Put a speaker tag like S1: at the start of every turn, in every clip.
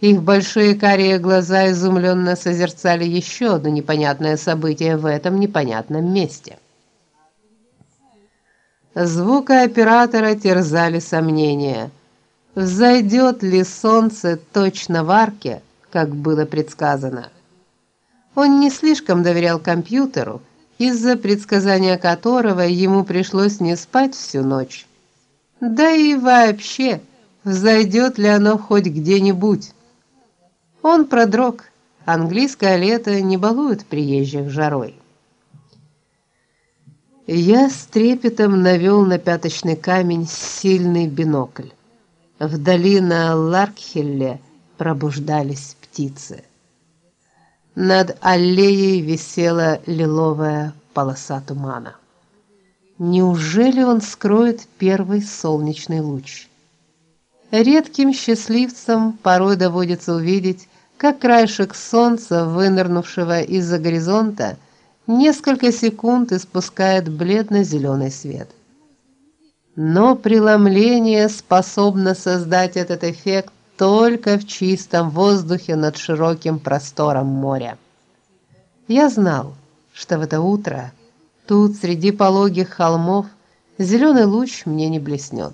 S1: Их большие карие глаза изумленно созерцали еще одно непонятное событие в этом непонятном месте. Звукооператора терзали сомнения. Взойдет ли солнце точно в арке, как было предсказано? Он не слишком доверял компьютеру, из-за предсказания которого ему пришлось не спать всю ночь. Да и вообще, взойдет ли оно хоть где-нибудь? Он продрог. Английское лето не балует приезжих жарой. Я с трепетом навел на пяточный камень сильный бинокль. Вдали на Ларкхилле пробуждались птицы. Над аллеей висела лиловая полоса тумана. Неужели он скроет первый солнечный луч? Редким счастливцам порой доводится увидеть, как краешек солнца, вынырнувшего из-за горизонта, несколько секунд испускает бледно зеленый свет. Но преломление способно создать этот эффект только в чистом воздухе над широким простором моря. Я знал, что в это утро тут среди пологих холмов зеленый луч мне не блеснет.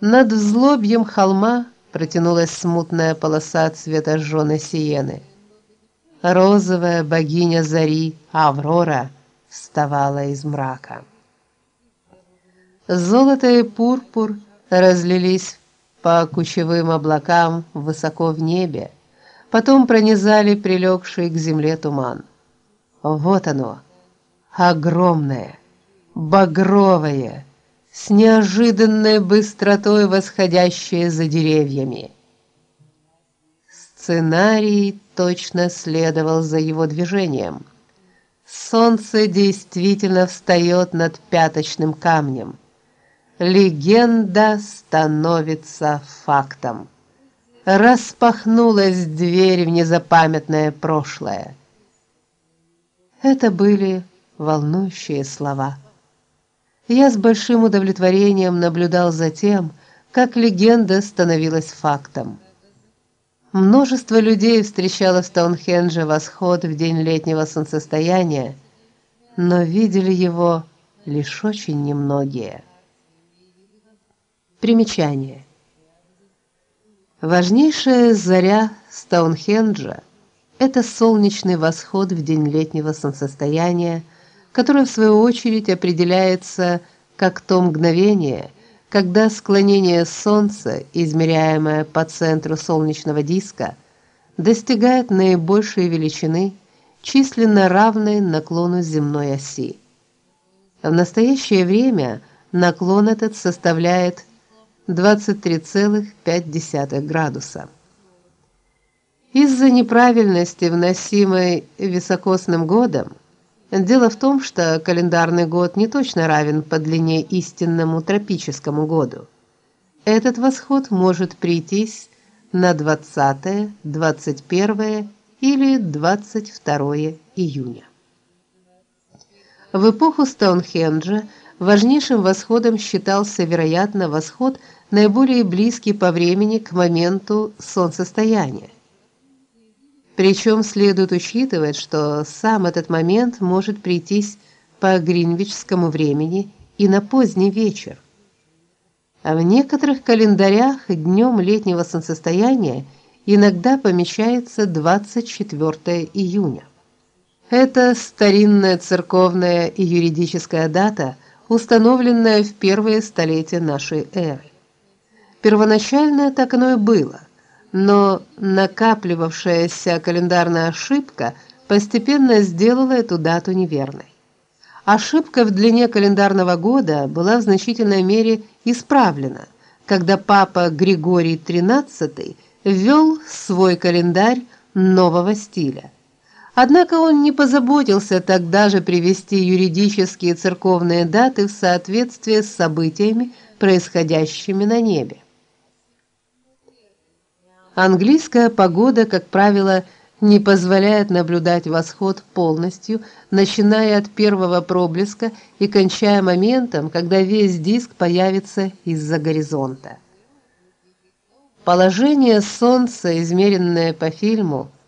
S1: Над взлобьем холма протянулась смутная полоса цвета жженой сиены. Розовая богиня зари Аврора вставала из мрака. Золото и пурпур разлились по кучевым облакам высоко в небе, потом пронизали прилегший к земле туман. Вот оно, огромное, багровое, с неожиданной быстротой восходящее за деревьями. Сценарий точно следовал за его движением. Солнце действительно встает над пяточным камнем. Легенда становится фактом. Распахнулась дверь в незапамятное прошлое. Это были волнующие слова. Я с большим удовлетворением наблюдал за тем, как легенда становилась фактом. Множество людей встречало в Стоунхендже восход в день летнего солнцестояния, но видели его лишь очень немногие. Примечание. Важнейшая заря Стоунхенджа это солнечный восход в день летнего солнцестояния – которое в свою очередь определяется как то мгновение, когда склонение Солнца, измеряемое по центру солнечного диска, достигает наибольшей величины, численно равной наклону земной оси. В настоящее время наклон этот составляет 23,5 градуса. Из-за неправильности, вносимой високосным годом, Дело в том, что календарный год не точно равен по длине истинному тропическому году. Этот восход может прийтись на 20, 21 или 22 июня. В эпоху Стоунхенджа важнейшим восходом считался, вероятно, восход наиболее близкий по времени к моменту солнцестояния. Причем следует учитывать, что сам этот момент может прийтись по гринвичскому времени и на поздний вечер. А в некоторых календарях днем летнего солнцестояния иногда помещается 24 июня. Это старинная церковная и юридическая дата, установленная в первые столетия нашей эры. Первоначально так оно и было но накапливавшаяся календарная ошибка постепенно сделала эту дату неверной. Ошибка в длине календарного года была в значительной мере исправлена, когда папа Григорий XIII ввел свой календарь нового стиля. Однако он не позаботился тогда же привести юридические церковные даты в соответствие с событиями, происходящими на небе. Английская погода, как правило, не позволяет наблюдать восход полностью, начиная от первого проблеска и кончая моментом, когда весь диск появится из-за горизонта. Положение солнца, измеренное по фильму,